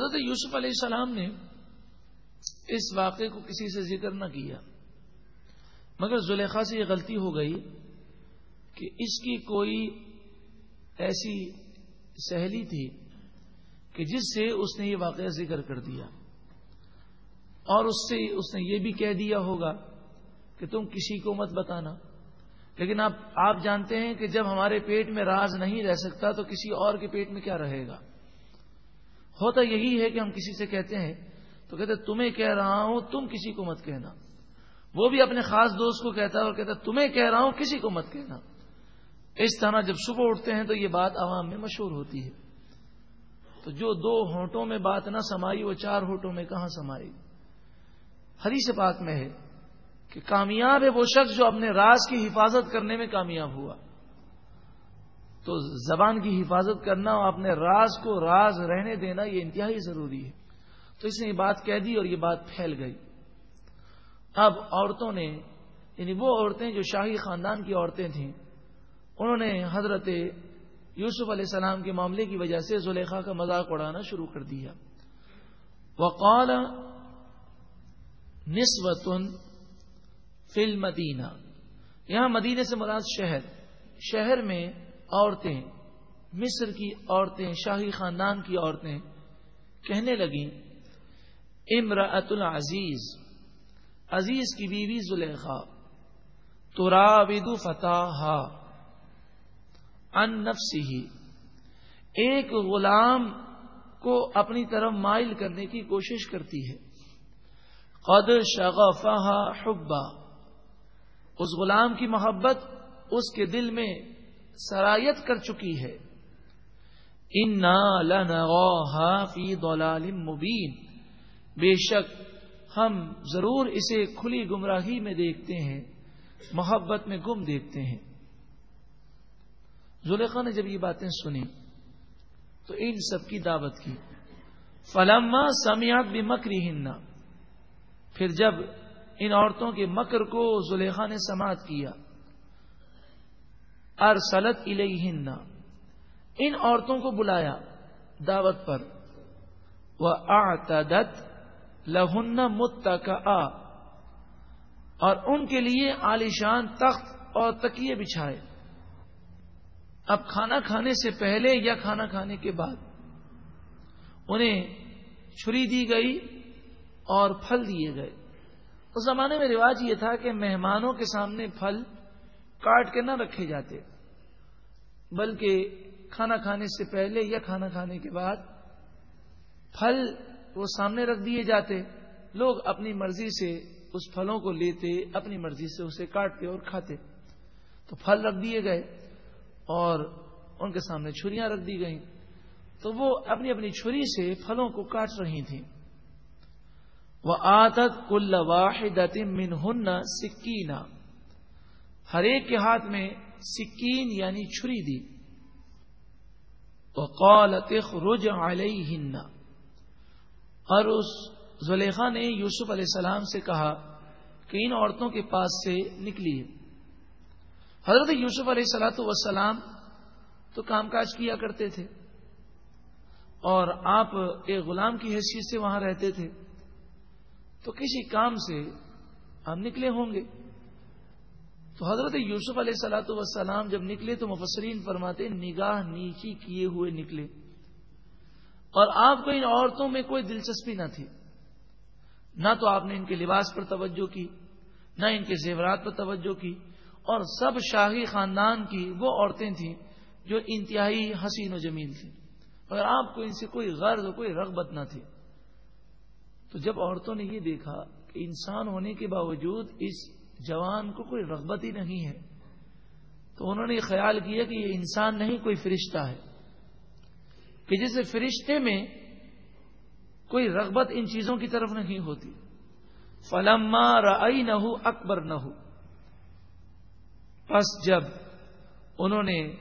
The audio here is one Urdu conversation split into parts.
حضرت یوسف علیہ السلام نے اس واقعے کو کسی سے ذکر نہ کیا۔ مگر زلیخا سے یہ غلطی ہو گئی کہ اس کی کوئی ایسی سہیلی تھی کہ جس سے اس نے یہ واقعہ ذکر کر دیا۔ اور اس سے اس نے یہ بھی کہہ دیا ہوگا کہ تم کسی کو مت بتانا۔ لیکن آپ آپ جانتے ہیں کہ جب ہمارے پیٹ میں راز نہیں رہ سکتا تو کسی اور کے پیٹ میں کیا رہے گا؟ ہوتا یہی ہے کہ ہم کسی سے کہتے ہیں تو کہتے تمہیں کہہ رہا ہوں، تم کسی کو مت کہنا۔ وہ بھی اپنے خاص دوست کو کہتا ہے اور کہتا تمہیں کہہ رہا ہوں، کسی کو مت کہنا۔ اس طرح جب صبح اٹھتے ہیں تو یہ بات عوام میں مشہور ہوتی ہے۔ تو جو دو ہونٹوں میں بات نہ سمائی، وہ چار ہونٹوں میں کہاں سمائی؟ حدیث پاک میں ہے کہ کامیاب ہے وہ شخص جو اپنے راز کی حفاظت کرنے میں کامیاب ہوا۔ تو زبان کی حفاظت کرنا اور اپنے راز کو راز رہنے دینا یہ انتہائی ضروری ہے۔ تو اس نے یہ بات کہہ دی اور یہ بات پھیل گئی۔ اب عورتوں نے یعنی وہ عورتیں جو شاہی خاندان کی عورتیں تھیں، انہوں نے حضرت یوسف علیہ السلام کے معاملے کی وجہ سے زلیخا کا مذاق اڑانا شروع کر دیا۔ وقال نسوتن فل مدینہ یہاں مدینے سے مراد شہر۔ شہر میں عورتیں، مصر کی عورتیں، شاہی خاندان کی عورتیں کہنے لگیں امراۃ العزیز، عزیز کی بیوی زلیخا تو فتح ان نفسی ایک غلام کو اپنی طرف مائل کرنے کی کوشش کرتی ہے۔ قد شغفہ حبا، اس غلام کی محبت اس کے دل میں سرایت کر چکی ہے۔ ان فی دولال مبین بے شک ہم ضرور اسے کھلی گمراہی میں دیکھتے ہیں، محبت میں گم دیکھتے ہیں۔ زلیخا نے جب یہ باتیں سنی تو ان سب کی دعوت کی۔ فلما سمیات بھی مکری پھر جب ان عورتوں کے مکر کو زلیخا نے سماعت کیا۔ ارسلت الیہن۔ ان عورتوں کو بلایا دعوت پر۔ وہ آتدت لہن مت اور ان کے لیے عالیشان تخت اور تکیے بچھائے۔ اب کھانا کھانے سے پہلے یا کھانا کھانے کے بعد۔ انہیں چھری دی گئی اور پھل دیے گئے۔ اس زمانے میں رواج یہ تھا کہ مہمانوں کے سامنے پھل کاٹ کے نہ رکھے جاتے۔ بلکہ کھانا کھانے سے پہلے یا کھانا کھانے کے بعد پھل وہ سامنے رکھ دیے جاتے۔ لوگ اپنی مرضی سے اس پھلوں کو لیتے، اپنی مرضی سے اسے کاٹتے اور کھاتے۔ تو پھل رکھ دیے گئے اور ان کے سامنے چھریاں رکھ دی گئیں۔ تو وہ اپنی اپنی چھری سے پھلوں کو کاٹ رہی تھیں۔ وہ آتت کل واحد من ہن سکینا ہر ایک کے ہاتھ میں سکین یعنی چھری دی۔ وہ قالت رج علیہ اور اس زلیخا نے یوسف علیہ السلام سے کہا کہ ان عورتوں کے پاس سے نکلی۔ حضرت یوسف علیہ السلاۃ وسلام تو کام کاج کیا کرتے تھے۔ اور آپ ایک غلام کی حیثیت سے وہاں رہتے تھے۔ تو کسی کام سے آپ نکلے ہوں گے۔ تو حضرت یوسف علیہ السلاۃ وسلام جب نکلے تو مفسرین فرماتے نگاہ نیچی کیے ہوئے نکلے۔ اور آپ کو ان عورتوں میں کوئی دلچسپی نہ تھی۔ نہ تو آپ نے ان کے لباس پر توجہ کی، نہ ان کے زیورات پر توجہ کی۔ اور سب شاہی خاندان کی وہ عورتیں تھیں جو انتہائی حسین و جمیل تھیں۔ مگر آپ کو ان سے کوئی غرض کوئی رغبت نہ تھی۔ تو جب عورتوں نے یہ دیکھا کہ انسان ہونے کے باوجود اس جوان کو کوئی رغبت ہی نہیں ہے۔ تو انہوں نے یہ خیال کیا کہ یہ انسان نہیں، کوئی فرشتہ ہے۔ کہ جسے فرشتے میں کوئی رغبت ان چیزوں کی طرف نہیں ہوتی۔ فلما رئی نہ ہو اکبر نہ ہو بس جب انہوں نے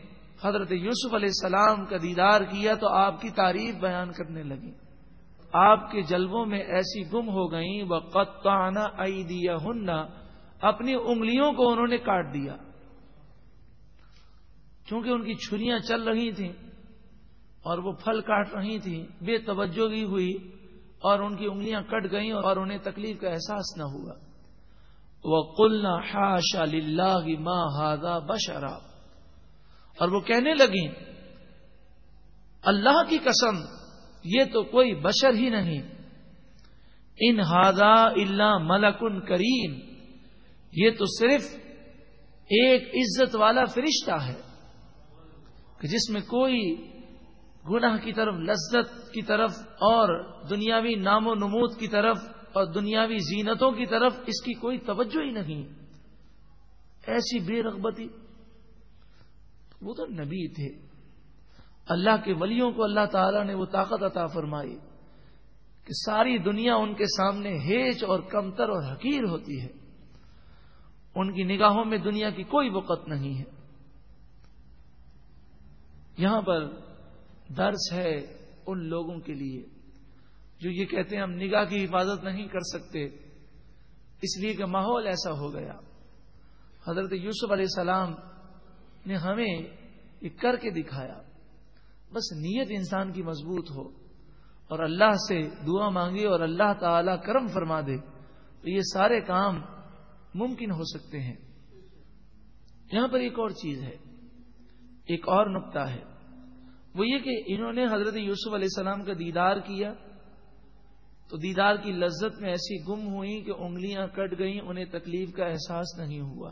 حضرت یوسف علیہ السلام کا دیدار کیا تو آپ کی تعریف بیان کرنے لگی آپ کے جلبوں میں ایسی گم ہو گئیں۔ وہ قطانہ ائی دیا اپنی انگلیوں کو انہوں نے کاٹ دیا۔ چونکہ ان کی چھریاں چل رہی تھیں اور وہ پھل کاٹ رہی تھی بے توجہ بھی ہوئی اور ان کی انگلیاں کٹ گئیں اور انہیں تکلیف کا احساس نہ ہوا۔ وہ کلنا ہاش ماں ہادا بشرا۔ اور وہ کہنے لگی اللہ کی قسم، یہ تو کوئی بشر ہی نہیں۔ ان ہادا اللہ ملکن کریم یہ تو صرف ایک عزت والا فرشتہ ہے کہ جس میں کوئی گناہ کی طرف، لذت کی طرف اور دنیاوی نام و نمود کی طرف اور دنیاوی زینتوں کی طرف اس کی کوئی توجہ ہی نہیں۔ ایسی بے رغبتی۔ وہ تو نبی تھے۔ اللہ کے ولیوں کو اللہ تعالی نے وہ طاقت عطا فرمائی کہ ساری دنیا ان کے سامنے ہیچ اور کمتر اور حقیر ہوتی ہے۔ ان کی نگاہوں میں دنیا کی کوئی وقت نہیں ہے۔ یہاں پر درس ہے ان لوگوں کے لیے جو یہ کہتے ہیں ہم نگاہ کی حفاظت نہیں کر سکتے، اس لیے کہ ماحول ایسا ہو گیا۔ حضرت یوسف علیہ السلام نے ہمیں یہ کر کے دکھایا۔ بس نیت انسان کی مضبوط ہو اور اللہ سے دعا مانگے اور اللہ تعالی کرم فرما دے، تو یہ سارے کام ممکن ہو سکتے ہیں۔ یہاں پر ایک اور چیز ہے۔ ایک اور نقطہ ہے۔ وہ یہ کہ انہوں نے حضرت یوسف علیہ السلام کا دیدار کیا۔ تو دیدار کی لذت میں ایسی گم ہوئی کہ انگلیاں کٹ گئیں، انہیں تکلیف کا احساس نہیں ہوا۔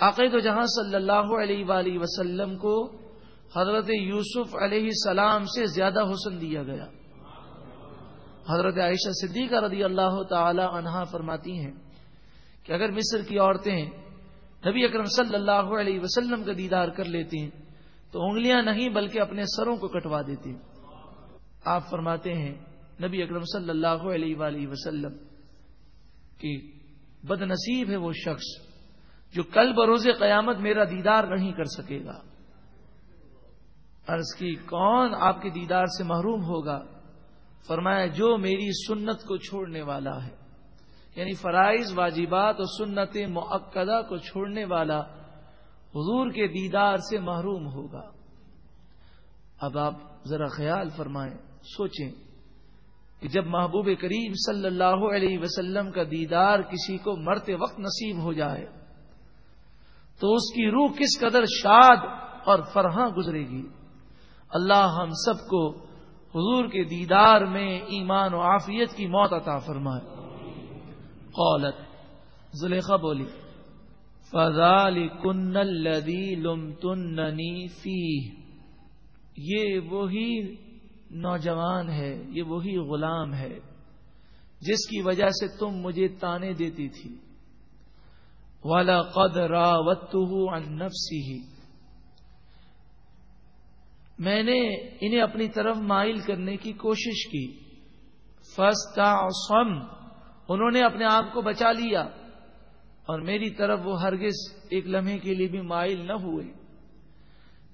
عقید جہاں صلی اللہ علیہ وآلہ وسلم کو حضرت یوسف علیہ السلام سے زیادہ حسن دیا گیا۔ حضرت عائشہ صدیقہ رضی اللہ تعالی عنہا فرماتی ہیں۔ کہ اگر مصر کی عورتیں نبی اکرم صلی اللہ علیہ وسلم کا دیدار کر لیتی ہیں، تو انگلیاں نہیں بلکہ اپنے سروں کو کٹوا دیتی آپ فرماتے ہیں، نبی اکرم صلی اللہ علیہ وآلہ وسلم کی بد نصیب ہے وہ شخص جو کل بروز قیامت میرا دیدار نہیں کر سکے گا۔ عرض کی، کون آپ کے دیدار سے محروم ہوگا؟ فرمایا، جو میری سنت کو چھوڑنے والا ہے۔ یعنی فرائض، واجبات اور سنت معقدہ کو چھوڑنے والا حضور کے دیدار سے محروم ہوگا۔ اب آپ ذرا خیال فرمائیں، سوچیں کہ جب محبوب کریم صلی اللہ علیہ وسلم کا دیدار کسی کو مرتے وقت نصیب ہو جائے، تو اس کی روح کس قدر شاد اور فرحاں گزرے گی۔ اللہ ہم سب کو حضور کے دیدار میں ایمان و عافیت کی موت عطا فرمائے۔ قالت، زلیخا بولی فضال کن الدی لم یہ وہی نوجوان ہے، یہ وہی غلام ہے، جس کی وجہ سے تم مجھے تانے دیتی تھی۔ والا قد راوت نفسی میں نے انہیں اپنی طرف مائل کرنے کی کوشش کی۔ فستا انہوں نے اپنے آپ کو بچا لیا اور میری طرف وہ ہرگز ایک لمحے کے لیے بھی مائل نہ ہوئے۔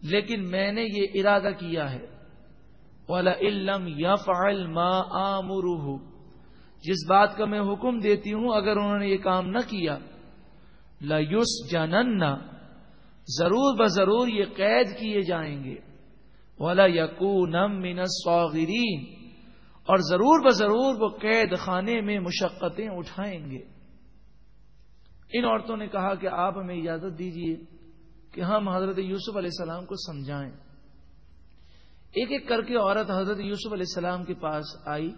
لیکن میں نے یہ ارادہ کیا ہے۔ والا علم یا جس بات کا میں حکم دیتی ہوں، اگر انہوں نے یہ کام نہ کیا لس ضرور ب ضرور یہ قید کیے جائیں گے۔ والا یقون من سوغرین اور ضرور ب ضرور وہ قید خانے میں مشقتیں اٹھائیں گے۔ ان عورتوں نے کہا کہ آپ ہمیں اجازت دیجیے کہ ہم حضرت یوسف علیہ السلام کو سمجھائیں۔ ایک ایک کر کے عورت حضرت یوسف علیہ السلام کے پاس آئی۔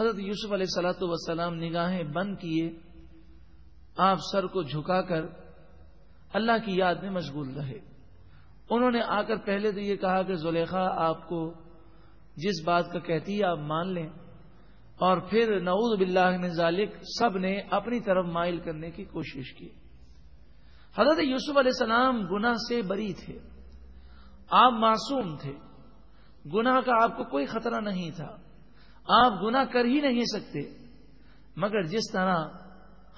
حضرت یوسف علیہ السلاۃ وسلام نگاہیں بند کیے۔ آپ سر کو جھکا کر اللہ کی یاد میں مشغول رہے۔ انہوں نے آ کر پہلے تو یہ کہا کہ زلیخا، آپ کو جس بات کا کہتی ہے آپ مان لیں۔ اور پھر نعوذ باللہ من ذالک سب نے اپنی طرف مائل کرنے کی کوشش کی۔ حضرت یوسف علیہ السلام گناہ سے بری تھے۔ آپ معصوم تھے۔ گناہ کا آپ کو کوئی خطرہ نہیں تھا۔ آپ گناہ کر ہی نہیں سکتے۔ مگر جس طرح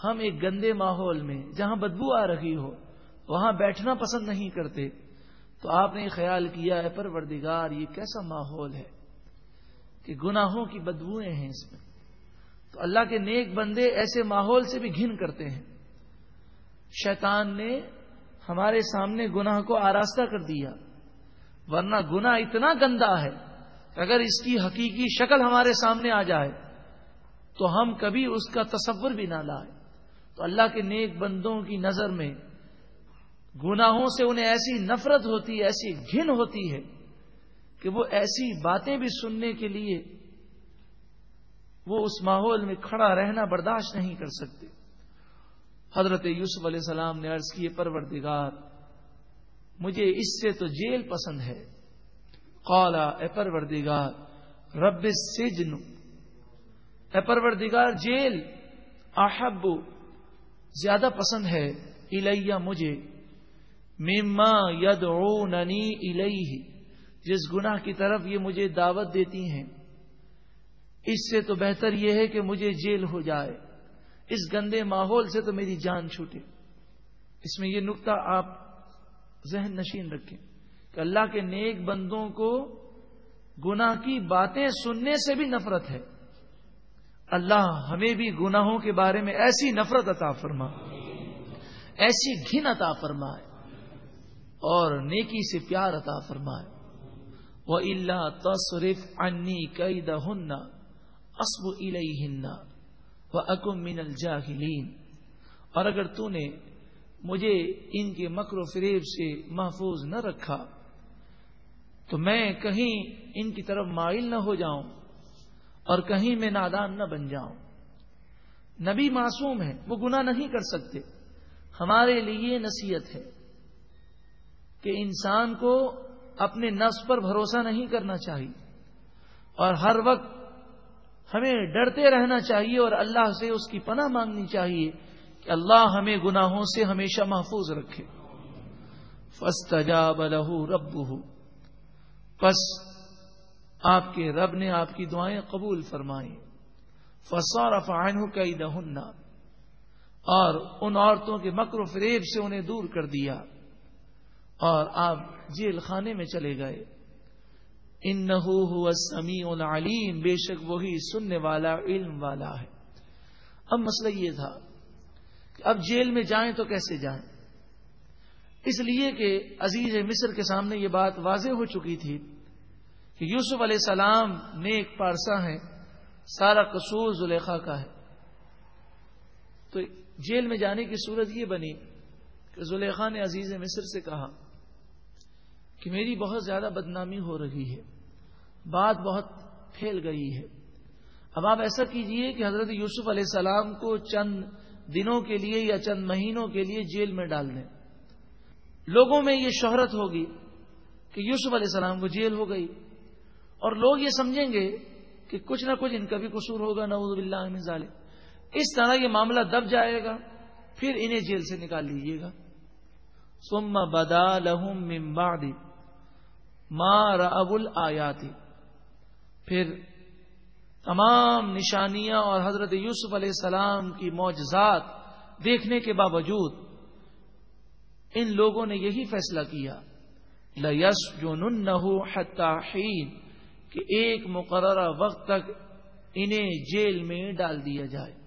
ہم ایک گندے ماحول میں جہاں بدبو آ رہی ہو، وہاں بیٹھنا پسند نہیں کرتے، تو آپ نے خیال کیا ہے، پروردگار، یہ کیسا ماحول ہے؟ کہ گناہوں کی بدبوئیں ہیں اس میں۔ تو اللہ کے نیک بندے ایسے ماحول سے بھی گھن کرتے ہیں۔ شیطان نے ہمارے سامنے گناہ کو آراستہ کر دیا، ورنہ گنا اتنا گندا ہے اگر اس کی حقیقی شکل ہمارے سامنے آ جائے، تو ہم کبھی اس کا تصور بھی نہ لائے تو اللہ کے نیک بندوں کی نظر میں گناہوں سے انہیں ایسی نفرت ہوتی ہے ایسی گھن ہوتی ہے کہ وہ ایسی باتیں بھی سننے کے لیے وہ اس ماحول میں کھڑا رہنا برداشت نہیں کر سکتے۔ حضرت یوسف علیہ السلام نے عرض کیے، پروردگار، مجھے اس سے تو جیل پسند ہے۔ قالا، اے پروردگار، رب سجن اے پروردگار، جیل احب، زیادہ پسند ہے۔ الیہ، مجھے۔ مما یدعوننی الیہ۔ جس گناہ کی طرف یہ مجھے دعوت دیتی ہیں، اس سے تو بہتر یہ ہے کہ مجھے جیل ہو جائے۔ اس گندے ماحول سے تو میری جان چھوٹے۔ اس میں یہ نقطہ آپ ذہن نشین رکھیں کہ اللہ کے نیک بندوں کو گناہ کی باتیں سننے سے بھی نفرت ہے۔ اللہ ہمیں بھی گناہوں کے بارے میں ایسی نفرت عطا فرما، ایسی گھن عطا فرمائے اور نیکی سے پیار عطا فرمائے۔ وہ اللہ تصرف انی کئی دہن اسب و اکم من الجاہلین اور اگر تو نے مجھے ان کے مکر و فریب سے محفوظ نہ رکھا، تو میں کہیں ان کی طرف مائل نہ ہو جاؤں اور کہیں میں نادان نہ بن جاؤں۔ نبی معصوم ہے وہ گناہ نہیں کر سکتے۔ ہمارے لیے نصیحت ہے کہ انسان کو اپنے نفس پر بھروسہ نہیں کرنا چاہیے اور ہر وقت ہمیں ڈرتے رہنا چاہیے اور اللہ سے اس کی پناہ مانگنی چاہیے کہ اللہ ہمیں گناہوں سے ہمیشہ محفوظ رکھے۔ فسٹ لہو رب پس آپ کے رب نے آپ کی دعائیں قبول فرمائی فسور افعان کئی اور ان عورتوں کے مکر و فریب سے انہیں دور کر دیا۔ اور آپ جیل خانے میں چلے گئے۔ ان نحو سمی علیم بے شک وہی سننے والا، علم والا ہے۔ اب مسئلہ یہ تھا کہ اب جیل میں جائیں تو کیسے جائیں؟ اس لیے کہ عزیز مصر کے سامنے یہ بات واضح ہو چکی تھی کہ یوسف علیہ السلام نیک پارسا ہے سارا قصور زلیخا کا ہے۔ تو جیل میں جانے کی صورت یہ بنی کہ زلیخا نے عزیز مصر سے کہا کہ میری بہت زیادہ بدنامی ہو رہی ہے، بات بہت پھیل گئی ہے۔ اب آپ ایسا کیجیے کہ حضرت یوسف علیہ السلام کو چند دنوں کے لیے یا چند مہینوں کے لیے جیل میں ڈال دیں۔ لوگوں میں یہ شہرت ہوگی کہ یوسف علیہ السلام کو جیل ہو گئی۔ اور لوگ یہ سمجھیں گے کہ کچھ نہ کچھ ان کا بھی قصور ہوگا، نعوذ باللہ من ظالم اس طرح یہ معاملہ دب جائے گا، پھر انہیں جیل سے نکال لیجیے گا۔ سم بدا لہم بعد۔ ما رب آیاتی پھر تمام نشانیاں اور حضرت یوسف علیہ السلام کی معجزات دیکھنے کے باوجود ان لوگوں نے یہی فیصلہ کیا لس جو کہ ایک مقررہ وقت تک انہیں جیل میں ڈال دیا جائے۔